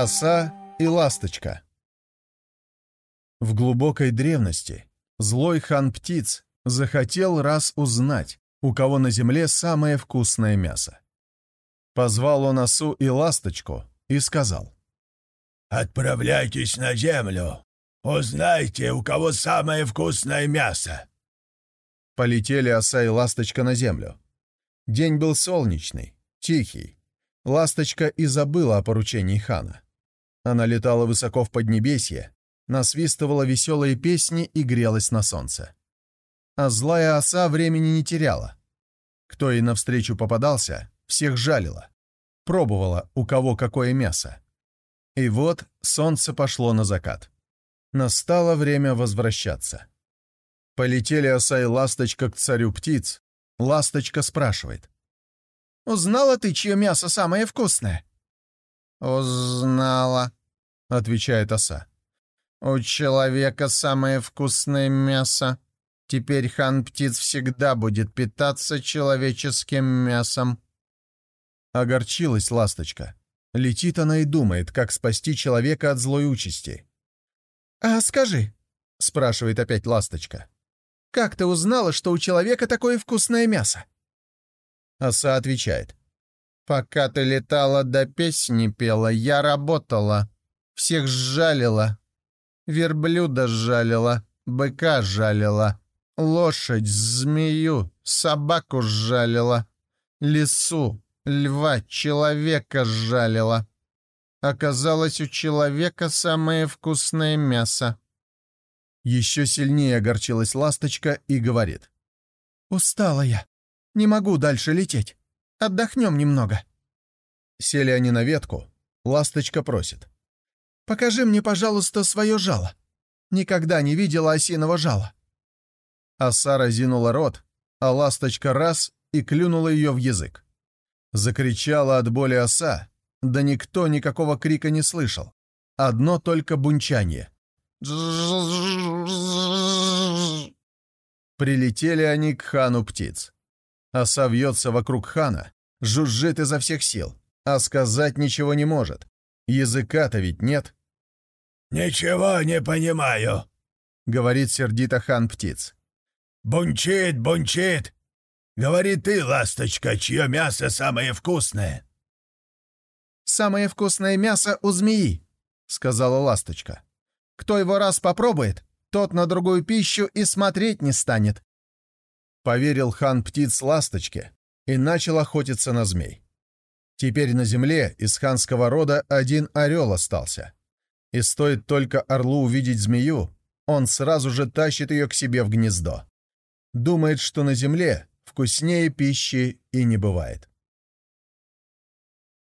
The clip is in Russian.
Оса и ласточка В глубокой древности злой хан-птиц захотел раз узнать, у кого на земле самое вкусное мясо. Позвал он осу и ласточку и сказал. «Отправляйтесь на землю, узнайте, у кого самое вкусное мясо». Полетели оса и ласточка на землю. День был солнечный, тихий. Ласточка и забыла о поручении хана. Она летала высоко в Поднебесье, насвистывала веселые песни и грелась на солнце. А злая оса времени не теряла. Кто ей навстречу попадался, всех жалила. Пробовала, у кого какое мясо. И вот солнце пошло на закат. Настало время возвращаться. Полетели оса и ласточка к царю птиц. Ласточка спрашивает. Узнала ты, чье мясо самое вкусное?» «Узнала», — отвечает оса. «У человека самое вкусное мясо. Теперь хан-птиц всегда будет питаться человеческим мясом». Огорчилась ласточка. Летит она и думает, как спасти человека от злой участи. «А скажи», — спрашивает опять ласточка, — «как ты узнала, что у человека такое вкусное мясо?» Оса отвечает. «Пока ты летала до песни пела, я работала. Всех сжалила. Верблюда сжалила, быка сжалила, лошадь, змею, собаку сжалила, лису, льва, человека сжалила. Оказалось, у человека самое вкусное мясо». Еще сильнее огорчилась ласточка и говорит. «Устала я. Не могу дальше лететь. Отдохнем немного». Сели они на ветку. Ласточка просит. «Покажи мне, пожалуйста, свое жало. Никогда не видела осиного жала». Оса разинула рот, а ласточка раз и клюнула ее в язык. Закричала от боли оса, да никто никакого крика не слышал. Одно только бунчание. Прилетели они к хану птиц. Оса вьется вокруг хана, жужжит изо всех сил, а сказать ничего не может. Языка-то ведь нет. «Ничего не понимаю», — говорит сердито хан птиц. «Бунчит, бунчит. Говори ты, ласточка, чье мясо самое вкусное». «Самое вкусное мясо у змеи», — сказала ласточка. «Кто его раз попробует, тот на другую пищу и смотреть не станет. Поверил хан птиц ласточке и начал охотиться на змей. Теперь на земле из ханского рода один орел остался. И стоит только орлу увидеть змею, он сразу же тащит ее к себе в гнездо. Думает, что на земле вкуснее пищи и не бывает.